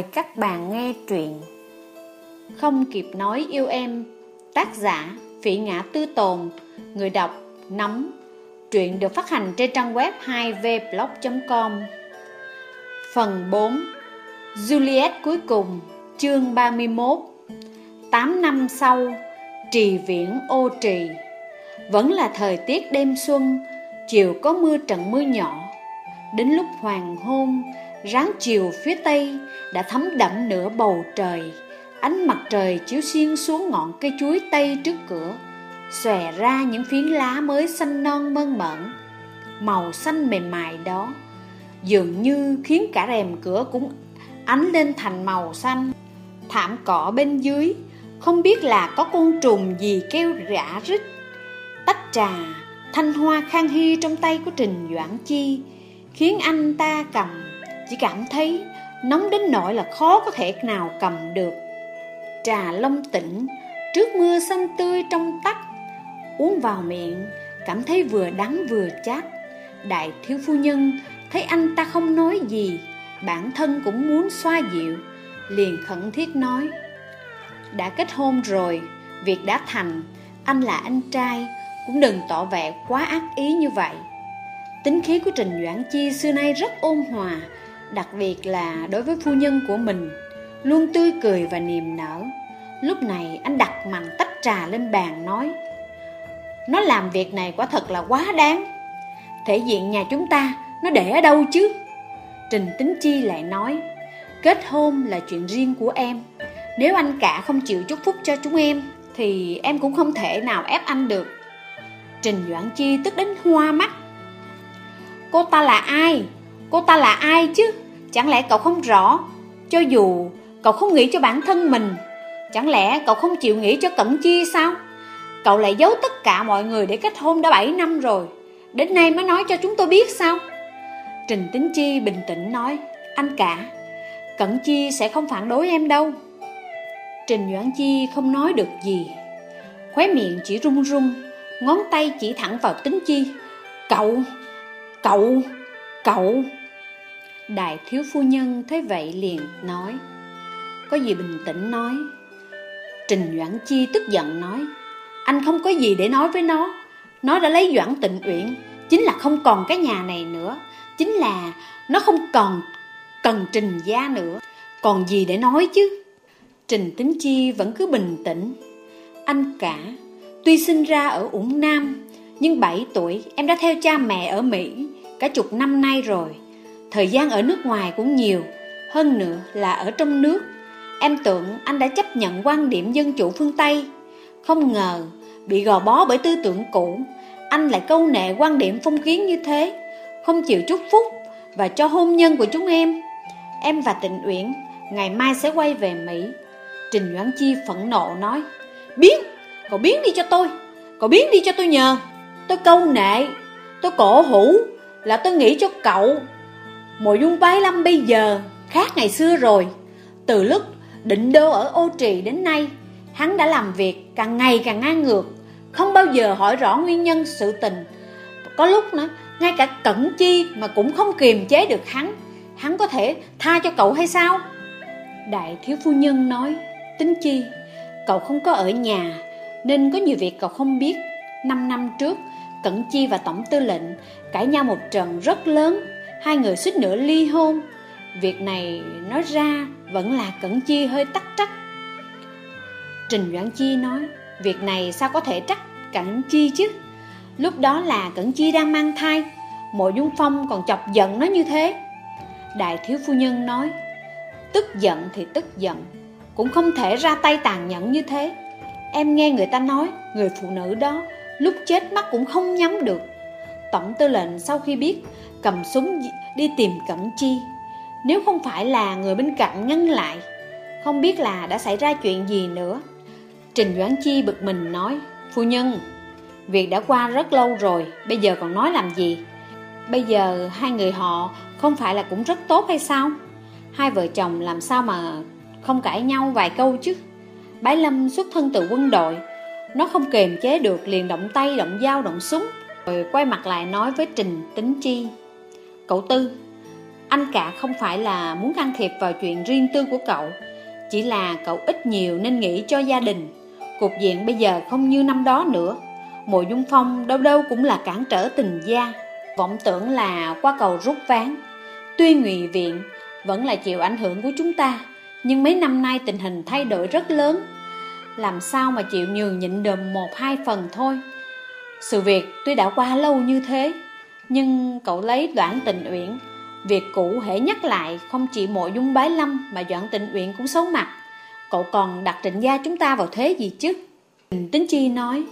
Mời các bạn nghe truyện. Không kịp nói yêu em, Tác giả Phỉ Ngã Tư Tồn, Người đọc Nắm Truyện được phát hành trên trang web 2vblog.com Phần 4 Juliet cuối cùng, Chương 31 8 năm sau, Trì viễn ô trì. Vẫn là thời tiết đêm xuân, Chiều có mưa trận mưa nhỏ. Đến lúc hoàng hôn Ráng chiều phía tây đã thấm đậm nửa bầu trời. Ánh mặt trời chiếu xuyên xuống ngọn cây chuối tây trước cửa, Xòe ra những phiến lá mới xanh non mơn mởn. Màu xanh mềm mại đó Dường như khiến cả rèm cửa cũng ánh lên thành màu xanh. Thảm cỏ bên dưới, Không biết là có con trùng gì kêu rã rít. Tách trà, Thanh hoa khang hy trong tay của Trình Doãn Chi, Khiến anh ta cầm chỉ cảm thấy nóng đến nỗi là khó có thể nào cầm được. Trà long tỉnh Trước mưa xanh tươi trong tách Uống vào miệng, Cảm thấy vừa đắng vừa chát. Đại thiếu phu nhân Thấy anh ta không nói gì, Bản thân cũng muốn xoa dịu, Liền khẩn thiết nói, Đã kết hôn rồi, Việc đã thành, Anh là anh trai, Cũng đừng tỏ vẻ quá ác ý như vậy. Tính khí của Trình Doãn Chi xưa nay rất ôn hòa Đặc biệt là đối với phu nhân của mình, Luôn tươi cười và niềm nở. Lúc này, anh đặt mạnh tách trà lên bàn, nói, Nó làm việc này quả thật là quá đáng. Thể diện nhà chúng ta, Nó để ở đâu chứ? Trình Tính Chi lại nói, Kết hôn là chuyện riêng của em. Nếu anh cả không chịu chúc phúc cho chúng em, Thì em cũng không thể nào ép anh được. Trình Doãn Chi tức đến hoa mắt. Cô ta là ai? Cô ta là ai chứ? Chẳng lẽ cậu không rõ? Cho dù cậu không nghĩ cho bản thân mình, Chẳng lẽ cậu không chịu nghĩ cho Cẩn Chi sao? Cậu lại giấu tất cả mọi người để kết hôn đã 7 năm rồi Đến nay mới nói cho chúng tôi biết sao? Trình Tính Chi bình tĩnh nói, Anh cả, Cẩn Chi sẽ không phản đối em đâu Trình Doãn Chi không nói được gì Khóe miệng chỉ run run, Ngón tay chỉ thẳng vào Tính Chi Cậu Cậu Cậu? Đại thiếu phu nhân thấy vậy liền nói, Có gì bình tĩnh nói. Trình Doãn Chi tức giận nói, Anh không có gì để nói với nó. Nó đã lấy Doãn Tịnh Uyển, Chính là không còn cái nhà này nữa. Chính là nó không còn cần Trình gia nữa. Còn gì để nói chứ? Trình Tính Chi vẫn cứ bình tĩnh. Anh cả, Tuy sinh ra ở Ủng Nam, Nhưng 7 tuổi em đã theo cha mẹ ở Mỹ. Cả chục năm nay rồi. Thời gian ở nước ngoài cũng nhiều Hơn nữa là ở trong nước. Em tưởng anh đã chấp nhận quan điểm dân chủ phương Tây. Không ngờ Bị gò bó bởi tư tưởng cũ Anh lại câu nệ quan điểm phong kiến như thế Không chịu chúc phúc Và cho hôn nhân của chúng em. Em và Tịnh Uyển Ngày mai sẽ quay về Mỹ. Trình Doãn Chi phẫn nộ nói Biến, cậu biến đi cho tôi Cậu biến đi cho tôi nhờ. Tôi câu nệ, tôi cổ hủ là tôi nghĩ cho cậu Mộ dung bái lâm bây giờ Khác ngày xưa rồi. Từ lúc định đô ở ô trì đến nay, Hắn đã làm việc càng ngày càng ngang ngược, Không bao giờ hỏi rõ nguyên nhân sự tình. Có lúc nữa, Ngay cả cẩn chi mà cũng không kiềm chế được hắn. Hắn có thể tha cho cậu hay sao? Đại thiếu phu nhân nói, Tính chi, Cậu không có ở nhà, Nên có nhiều việc cậu không biết. Năm năm trước Cẩn Chi và Tổng Tư lệnh, cãi nhau một trận rất lớn, Hai người suýt nữa ly hôn. Việc này nói ra vẫn là Cẩn Chi hơi tắc trắc. Trình Doãn Chi nói, Việc này sao có thể trách Cẩn Chi chứ? Lúc đó là Cẩn Chi đang mang thai, Mộ Dung Phong còn chọc giận nó như thế. Đại thiếu phu nhân nói, Tức giận thì tức giận, Cũng không thể ra tay tàn nhẫn như thế. Em nghe người ta nói, Người phụ nữ đó Lúc chết mắt cũng không nhắm được. Tổng tư lệnh sau khi biết, Cầm súng đi tìm Cẩn Chi. Nếu không phải là người bên cạnh ngăn lại, Không biết là đã xảy ra chuyện gì nữa. Trình Doãn Chi bực mình nói, Phu nhân, Việc đã qua rất lâu rồi, Bây giờ còn nói làm gì? Bây giờ hai người họ Không phải là cũng rất tốt hay sao? Hai vợ chồng làm sao mà Không cãi nhau vài câu chứ? Bái Lâm xuất thân từ quân đội nó không kềm chế được liền động tay, động dao, động súng. Rồi quay mặt lại nói với Trình, Tính Chi. Cậu Tư, Anh cả không phải là muốn can thiệp vào chuyện riêng tư của cậu. Chỉ là cậu ít nhiều nên nghĩ cho gia đình. Cục diện bây giờ không như năm đó nữa. Mộ Dung Phong đâu đâu cũng là cản trở tình gia. Vọng tưởng là qua cầu rút ván. Tuy ngụy viện vẫn là chịu ảnh hưởng của chúng ta, Nhưng mấy năm nay tình hình thay đổi rất lớn. Làm sao mà chịu nhường nhịn đùm một hai phần thôi? Sự việc tuy đã qua lâu như thế, Nhưng cậu lấy đoạn tình uyển. Việc cũ hễ nhắc lại không chỉ mộ dung bái lâm Mà đoạn tình uyển cũng xấu mặt. Cậu còn đặt trịnh gia chúng ta vào thế gì chứ? Tính Chi nói,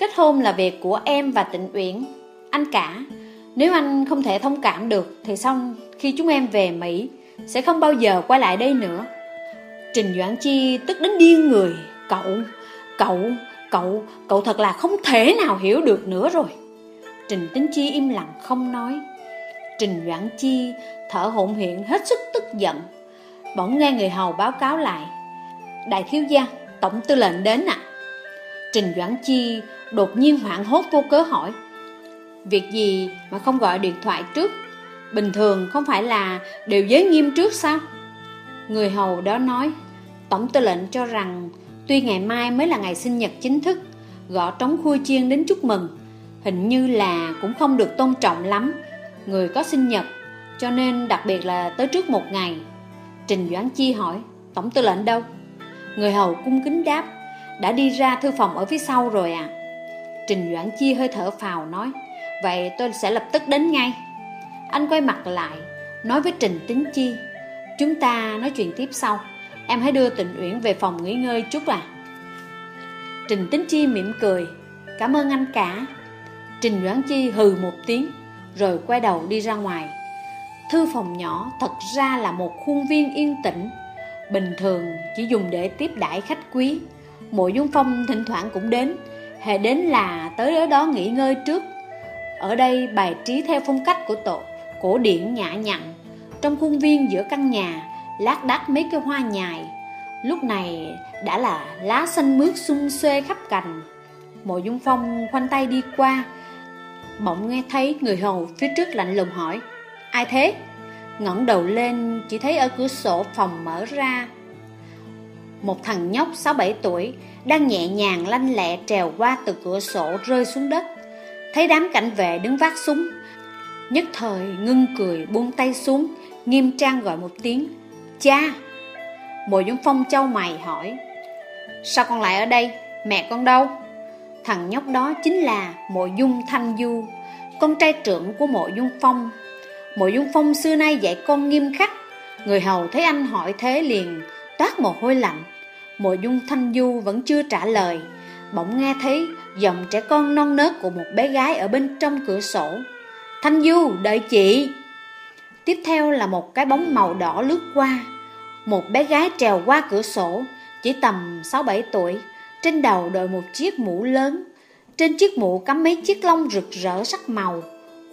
Kết hôn là việc của em và tịnh uyển. Anh cả, Nếu anh không thể thông cảm được Thì xong, khi chúng em về Mỹ, Sẽ không bao giờ quay lại đây nữa. Trình Doãn Chi tức đến điên người. Cậu, cậu, cậu, cậu thật là không thể nào hiểu được nữa rồi. Trình Tính Chi im lặng không nói. Trình Doãn Chi thở hổn hiện hết sức tức giận. Bỗng nghe người hầu báo cáo lại. Đại thiếu gia, tổng tư lệnh đến ạ. Trình Doãn Chi đột nhiên hoảng hốt vô cớ hỏi. Việc gì mà không gọi điện thoại trước? Bình thường không phải là đều giới nghiêm trước sao? Người hầu đó nói Tổng tư lệnh cho rằng Tuy ngày mai mới là ngày sinh nhật chính thức, Gõ trống khui chiên đến chúc mừng, Hình như là cũng không được tôn trọng lắm. Người có sinh nhật, Cho nên đặc biệt là tới trước một ngày. Trình Doãn Chi hỏi, Tổng tư lệnh đâu? Người hầu cung kính đáp, Đã đi ra thư phòng ở phía sau rồi à Trình Doãn Chi hơi thở phào nói, Vậy tôi sẽ lập tức đến ngay. Anh quay mặt lại, Nói với Trình Tính Chi, Chúng ta nói chuyện tiếp sau. Em hãy đưa Tịnh Uyển về phòng nghỉ ngơi chút à Trình Tính Chi mỉm cười. Cảm ơn anh cả. Trình Doãn Chi hừ một tiếng, Rồi quay đầu đi ra ngoài. Thư phòng nhỏ thật ra là một khuôn viên yên tĩnh. Bình thường chỉ dùng để tiếp đãi khách quý. Mộ Dung Phong thỉnh thoảng cũng đến. Hệ đến là tới ở đó nghỉ ngơi trước. Ở đây bài trí theo phong cách của tổ, Cổ điển nhã nhặn. Trong khuôn viên giữa căn nhà lác đác mấy cây hoa nhài. Lúc này đã là lá xanh mướt xung xuê khắp cành. Mộ Dung Phong khoanh tay đi qua mộng nghe thấy người hầu phía trước lạnh lùng hỏi, Ai thế? ngẩng đầu lên, chỉ thấy ở cửa sổ phòng mở ra, Một thằng nhóc 6-7 tuổi Đang nhẹ nhàng lanh lẹ trèo qua từ cửa sổ rơi xuống đất. Thấy đám cảnh vệ đứng vác súng, Nhất thời ngưng cười buông tay xuống, Nghiêm trang gọi một tiếng Cha. Mộ Dung Phong châu mày hỏi, Sao con lại ở đây? Mẹ con đâu? Thằng nhóc đó chính là Mộ Dung Thanh Du, Con trai trưởng của Mộ Dung Phong. Mộ Dung Phong xưa nay dạy con nghiêm khắc. Người hầu thấy anh hỏi thế liền, Toát mồ hôi lạnh. Mộ Dung Thanh Du vẫn chưa trả lời. Bỗng nghe thấy giọng trẻ con non nớt của một bé gái ở bên trong cửa sổ. Thanh Du, đợi chị. Tiếp theo là một cái bóng màu đỏ lướt qua. Một bé gái trèo qua cửa sổ Chỉ tầm 6-7 tuổi. Trên đầu đội một chiếc mũ lớn. Trên chiếc mũ cắm mấy chiếc lông rực rỡ sắc màu.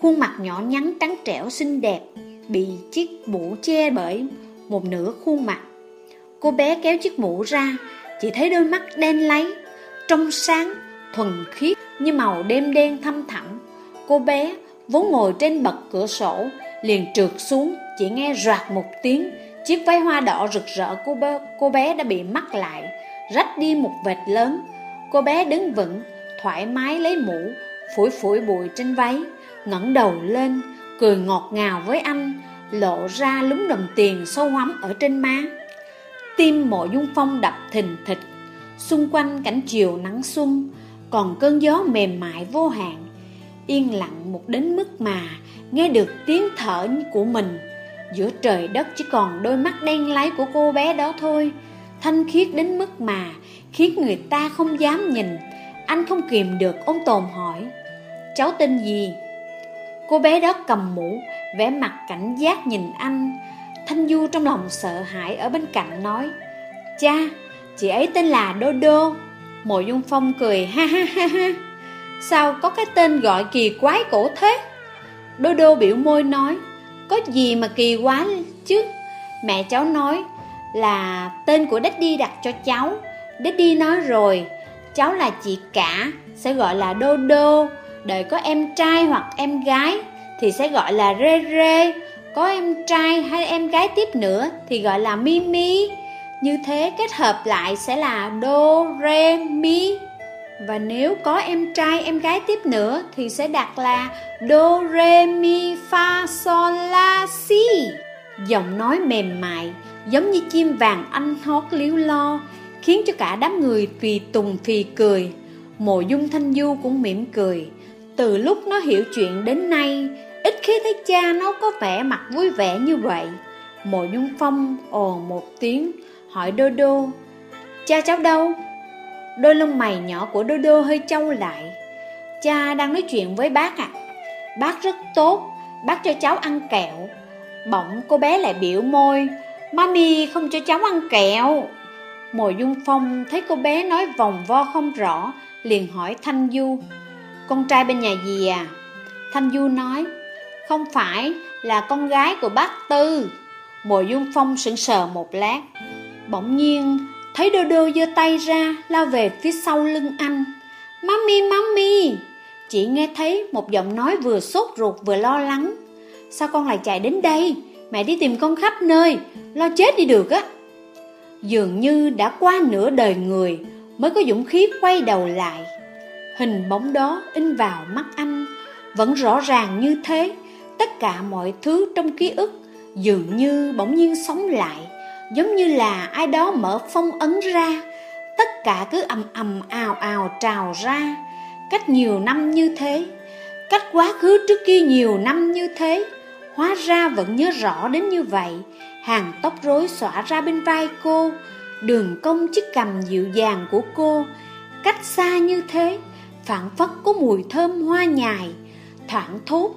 Khuôn mặt nhỏ nhắn trắng trẻo xinh đẹp Bị chiếc mũ che bởi một nửa khuôn mặt. Cô bé kéo chiếc mũ ra Chỉ thấy đôi mắt đen lấy Trong sáng, thuần khiết Như màu đêm đen thâm thẳm. Cô bé vốn ngồi trên bậc cửa sổ Liền trượt xuống Chỉ nghe rạc một tiếng Chiếc váy hoa đỏ rực rỡ của bé, cô bé đã bị mắc lại Rách đi một vệt lớn Cô bé đứng vững Thoải mái lấy mũ Phủi phủi bụi trên váy ngẩng đầu lên, cười ngọt ngào với anh, lộ ra lúm đồng tiền sâu hoắm ở trên má. Tim mộ dung phong đập thình thịch, xung quanh cảnh chiều nắng xuân, còn cơn gió mềm mại vô hạn, yên lặng một đến mức mà nghe được tiếng thở của mình. Giữa trời đất chỉ còn đôi mắt đen láy của cô bé đó thôi, thanh khiết đến mức mà khiến người ta không dám nhìn. Anh không kìm được ôn tồn hỏi, cháu tên gì? Cô bé đó cầm mũ, vẻ mặt cảnh giác nhìn anh. Thanh Du trong lòng sợ hãi ở bên cạnh nói, Cha, chị ấy tên là Đô Đô. Mộ Dung Phong cười ha ha ha ha. Sao có cái tên gọi kỳ quái cổ thế? Đô Đô biểu môi nói, có gì mà kỳ quái chứ? Mẹ cháu nói là tên của Daddy đặt cho cháu. Daddy nói rồi, cháu là chị cả, sẽ gọi là Đô Đô. Đợi có em trai hoặc em gái thì sẽ gọi là rê rê, Có em trai hay em gái tiếp nữa thì gọi là Mimi Như thế kết hợp lại sẽ là Do, Re, Mi và nếu có em trai em gái tiếp nữa thì sẽ đặt là Do, Re, Mi, Fa, Sol, La, Si. Giọng nói mềm mại giống như chim vàng anh hót líu lo khiến cho cả đám người tùy tùng phì cười. Mộ dung thanh du cũng mỉm cười. Từ lúc nó hiểu chuyện đến nay ít khi thấy cha nó có vẻ mặt vui vẻ như vậy. Mộ dung phong ồ một tiếng hỏi đô đô cha cháu đâu? Đôi lông mày nhỏ của đô đô hơi trâu lại. Cha đang nói chuyện với bác à bác rất tốt, bác cho cháu ăn kẹo. Bỗng cô bé lại biểu môi. Mami không cho cháu ăn kẹo. Mồi Dung Phong thấy cô bé nói vòng vo không rõ, Liền hỏi Thanh Du. Con trai bên nhà gì à? Thanh Du nói, Không phải là con gái của bác Tư. Mồi Dung Phong sững sờ một lát. Bỗng nhiên thấy Đô Đô giơ tay ra Lao về phía sau lưng anh. Mami, mami. Chị nghe thấy một giọng nói vừa sốt ruột vừa lo lắng. Sao con lại chạy đến đây? Mẹ đi tìm con khắp nơi. Lo chết đi được á. Dường như đã qua nửa đời người Mới có dũng khí quay đầu lại. Hình bóng đó in vào mắt anh. Vẫn rõ ràng như thế Tất cả mọi thứ trong ký ức Dường như bỗng nhiên sống lại. Giống như là ai đó mở phong ấn ra, Tất cả cứ ầm ầm, ào ào, trào ra. Cách nhiều năm như thế, Cách quá khứ trước kia nhiều năm như thế, Hóa ra vẫn nhớ rõ đến như vậy. Hàng tóc rối xõa ra bên vai cô, Đường cong chiếc cằm dịu dàng của cô. Cách xa như thế, phảng phất có mùi thơm hoa nhài, Thoảng thốt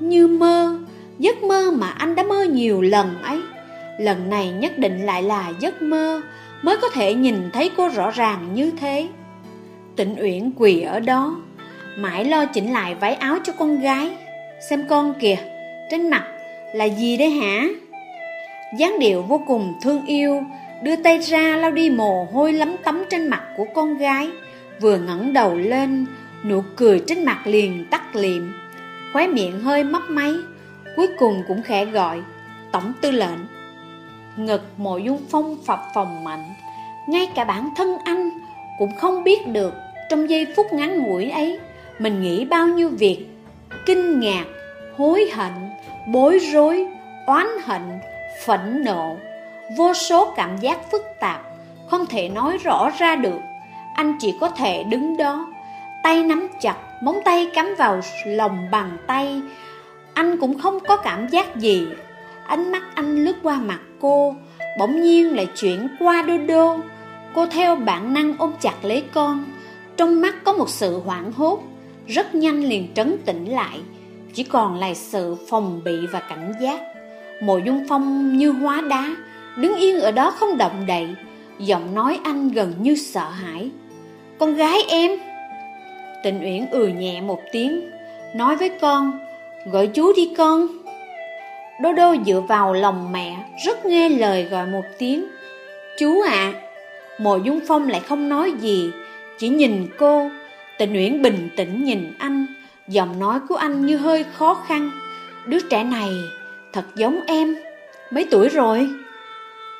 Như mơ, Giấc mơ mà anh đã mơ nhiều lần ấy. Lần này nhất định lại là giấc mơ Mới có thể nhìn thấy cô rõ ràng như thế Tịnh Uyển quỳ ở đó Mãi lo chỉnh lại váy áo cho con gái Xem con kìa trên mặt là gì đấy hả? dáng điệu vô cùng thương yêu, đưa tay ra lau đi mồ hôi lấm tấm trên mặt của con gái, vừa ngẩng đầu lên, nụ cười trên mặt liền tắt liệm, khóe miệng hơi mấp máy, cuối cùng cũng khẽ gọi, tổng tư lệnh. Ngực mộ dung phong phập phòng mạnh, ngay cả bản thân anh cũng không biết được trong giây phút ngắn ngủi ấy, mình nghĩ bao nhiêu việc, kinh ngạc, hối hận, bối rối, oán hận, phẫn nộ, vô số cảm giác phức tạp, không thể nói rõ ra được. Anh chỉ có thể đứng đó, tay nắm chặt, móng tay cắm vào lòng bàn tay. Anh cũng không có cảm giác gì. Ánh mắt anh lướt qua mặt cô, bỗng nhiên lại chuyển qua đô đô. Cô theo bản năng ôm chặt lấy con, trong mắt có một sự hoảng hốt, rất nhanh liền trấn tĩnh lại chỉ còn là sự phòng bị và cảnh giác. Mộ Dung Phong như hóa đá, đứng yên ở đó không động đậy, giọng nói anh gần như sợ hãi. Con gái em! Tịnh Uyển ừ nhẹ một tiếng, nói với con, gọi chú đi con. Đô đô dựa vào lòng mẹ, rất nghe lời gọi một tiếng. Chú ạ! À. Mộ Dung Phong lại không nói gì, chỉ nhìn cô. Tịnh Uyển bình tĩnh nhìn anh, Giọng nói của anh như hơi khó khăn Đứa trẻ này thật giống em Mấy tuổi rồi?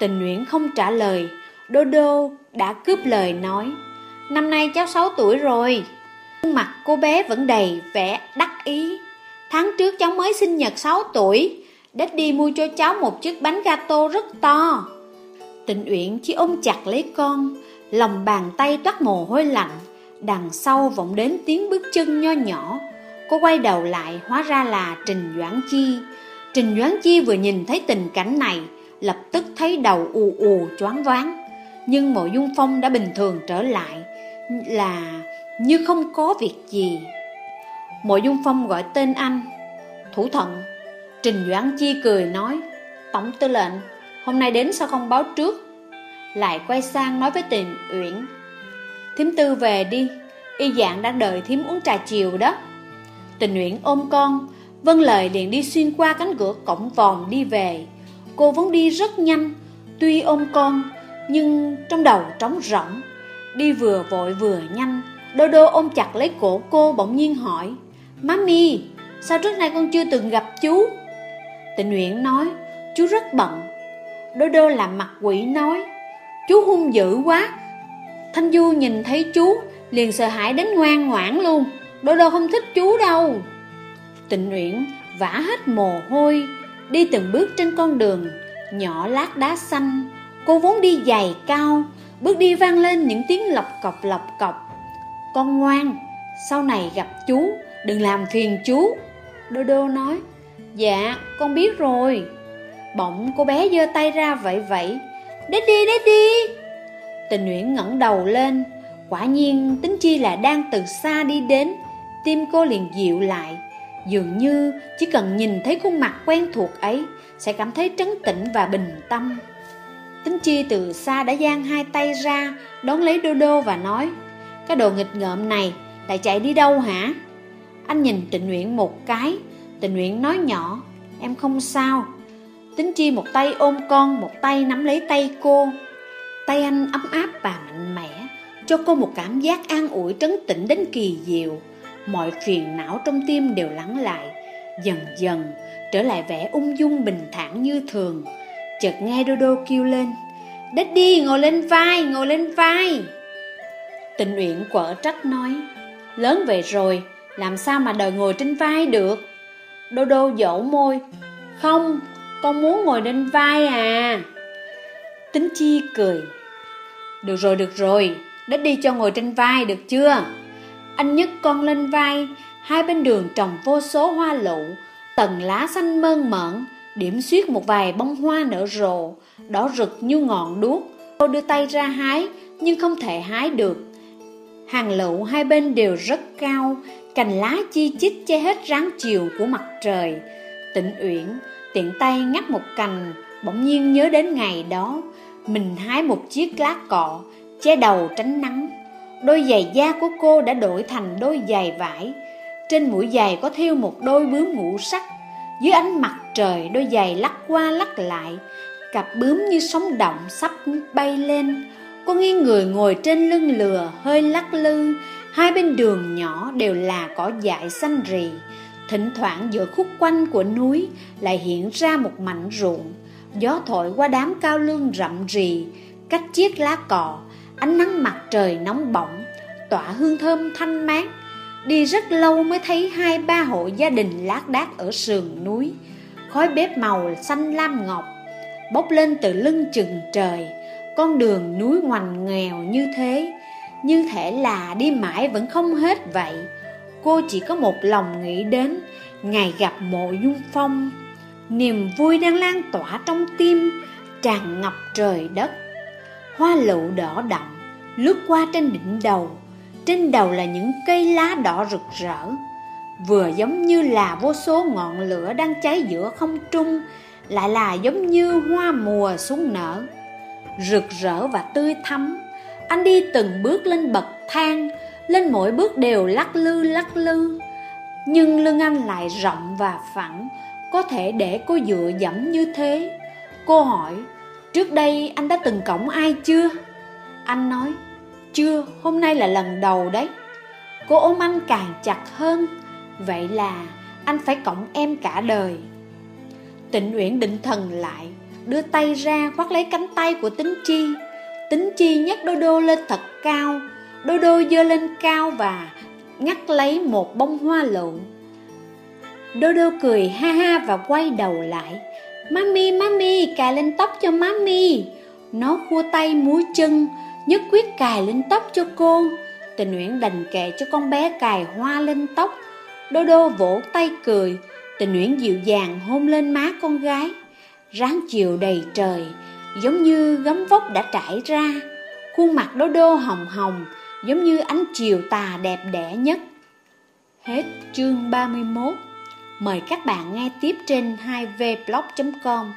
Tình Nguyễn không trả lời Đô đô đã cướp lời nói Năm nay cháu 6 tuổi rồi Mặt cô bé vẫn đầy vẻ đắc ý Tháng trước cháu mới sinh nhật 6 tuổi đi mua cho cháu một chiếc bánh gato rất to. Tịnh Uyển chỉ ôm chặt lấy con, Lòng bàn tay toát mồ hôi lạnh, Đằng sau vọng đến tiếng bước chân nho nhỏ. Cô quay đầu lại, hóa ra là Trình Doãn Chi. Trình Doãn Chi vừa nhìn thấy tình cảnh này, Lập tức thấy đầu ù ù choáng váng. Nhưng mộ dung phong đã bình thường trở lại, Là như không có việc gì. Mộ dung phong gọi tên anh, Thủ thận. Trình Doãn Chi cười nói, Tổng tư lệnh, Hôm nay đến sao không báo trước? Lại quay sang nói với tiền Uyển, Thím tư về đi, Y dạng đang đợi thím uống trà chiều đó. Tình Uyển ôm con Vân lời liền đi xuyên qua cánh cửa cổng vòm đi về. Cô vẫn đi rất nhanh, Tuy ôm con, Nhưng trong đầu trống rỗng. Đi vừa vội vừa nhanh, Đô đô ôm chặt lấy cổ cô bỗng nhiên hỏi Mami Sao trước nay con chưa từng gặp chú? Tịnh nguyện nói, Chú rất bận. Đô đô làm mặt quỷ nói, Chú hung dữ quá. Thanh Du nhìn thấy chú, Liền sợ hãi đến ngoan ngoãn luôn. Đô đô không thích chú đâu. Tịnh Uyển vã hết mồ hôi, Đi từng bước trên con đường Nhỏ lát đá xanh. Cô vốn đi dày cao, Bước đi vang lên những tiếng lọc cọc lọc cọc. Con ngoan, Sau này gặp chú, Đừng làm phiền chú. Đô đô nói Dạ con biết rồi. Bỗng cô bé giơ tay ra vậy vậy Daddy daddy. Tình Nguyễn ngẩng đầu lên. Quả nhiên, tính chi là đang từ xa đi đến. Tim cô liền dịu lại. Dường như chỉ cần nhìn thấy khuôn mặt quen thuộc ấy, Sẽ cảm thấy trấn tĩnh và bình tâm. Tính chi từ xa đã giang hai tay ra, Đón lấy Đô Đô và nói, Cái đồ nghịch ngợm này Lại chạy đi đâu hả? Anh nhìn tịnh nguyện một cái tình nguyện nói nhỏ Em không sao. Tính chi một tay ôm con Một tay nắm lấy tay cô. Tay anh ấm áp và mạnh mẽ Cho cô một cảm giác an ủi trấn tĩnh đến kỳ diệu. Mọi phiền não trong tim đều lắng lại Dần dần trở lại vẻ ung dung bình thản như thường. Chợt nghe Đô Đô kêu lên Daddy ngồi lên vai, ngồi lên vai. Tình nguyện quở trách nói Lớn về rồi, làm sao mà đòi ngồi trên vai được? Đô Đô dỗ môi. Không, con muốn ngồi lên vai à. Tính Chi cười. Được rồi, được rồi. Daddy cho ngồi trên vai được chưa? Anh nhấc con lên vai. Hai bên đường trồng vô số hoa lụ Tầng lá xanh mơn mởn điểm xuyết một vài bông hoa nở rộ, đỏ rực như ngọn đuốc. Cô đưa tay ra hái, nhưng không thể hái được. Hàng lụ hai bên đều rất cao, cành lá chi chít che hết ráng chiều của mặt trời. Tịnh Uyển tiện tay ngắt một cành, bỗng nhiên nhớ đến ngày đó, mình hái một chiếc lá cọ, che đầu tránh nắng. Đôi giày da của cô đã đổi thành đôi giày vải, trên mũi giày có thêu một đôi bướm ngũ sắc. Dưới ánh mặt trời đôi giày lắc qua lắc lại. Cặp bướm như sóng động sắp bay lên. Cô nghiêng người ngồi trên lưng lừa hơi lắc lư. Hai bên đường nhỏ đều là cỏ dại xanh rì. Thỉnh thoảng giữa khúc quanh của núi Lại hiện ra một mảnh ruộng. Gió thổi qua đám cao lương rậm rì, Cách chiếc lá cọ, Ánh nắng mặt trời nóng bỏng, Tỏa hương thơm thanh mát. Đi rất lâu mới thấy hai ba hộ gia đình lác đác ở sườn núi. Khói bếp màu xanh lam ngọc Bốc lên từ lưng chừng trời. Con đường núi ngoằn nghèo như thế như thể là đi mãi vẫn không hết vậy. Cô chỉ có một lòng nghĩ đến Ngày gặp mộ dung phong. Niềm vui đang lan tỏa trong tim, Tràn ngập trời đất. Hoa lựu đỏ đậm Lướt qua trên đỉnh đầu. Trên đầu là những cây lá đỏ rực rỡ. Vừa giống như là vô số ngọn lửa đang cháy giữa không trung, Lại là giống như hoa mùa xuống nở. Rực rỡ và tươi thắm. Anh đi từng bước lên bậc thang Lên mỗi bước đều lắc lư lắc lư. Nhưng lưng anh lại rộng và phẳng Có thể để cô dựa dẫm như thế. Cô hỏi Trước đây anh đã từng cổng ai chưa? Anh nói chưa, hôm nay là lần đầu đấy. Cô ôm anh càng chặt hơn Vậy là anh phải cõng em cả đời. Tịnh Uyển định thần lại Đưa tay ra khoác lấy cánh tay của tính chi. Tính chi nhấc đô đô lên thật cao. Đô đô dơ lên cao và ngắt lấy một bông hoa lộn. Đô đô cười ha ha và quay đầu lại. Mami, mami, cài lên tóc cho mami. Nó khua tay múa chân nhất quyết cài lên tóc cho cô. Tình Nguyễn đành kệ cho con bé cài hoa lên tóc. Đô đô vỗ tay cười. Tình Nguyễn dịu dàng hôn lên má con gái. Ráng chiều đầy trời Giống như gấm vóc đã trải ra. Khuôn mặt đô đô hồng hồng, Giống như ánh chiều tà đẹp đẽ nhất. Hết chương 31 Mời các bạn nghe tiếp trên 2vblog.com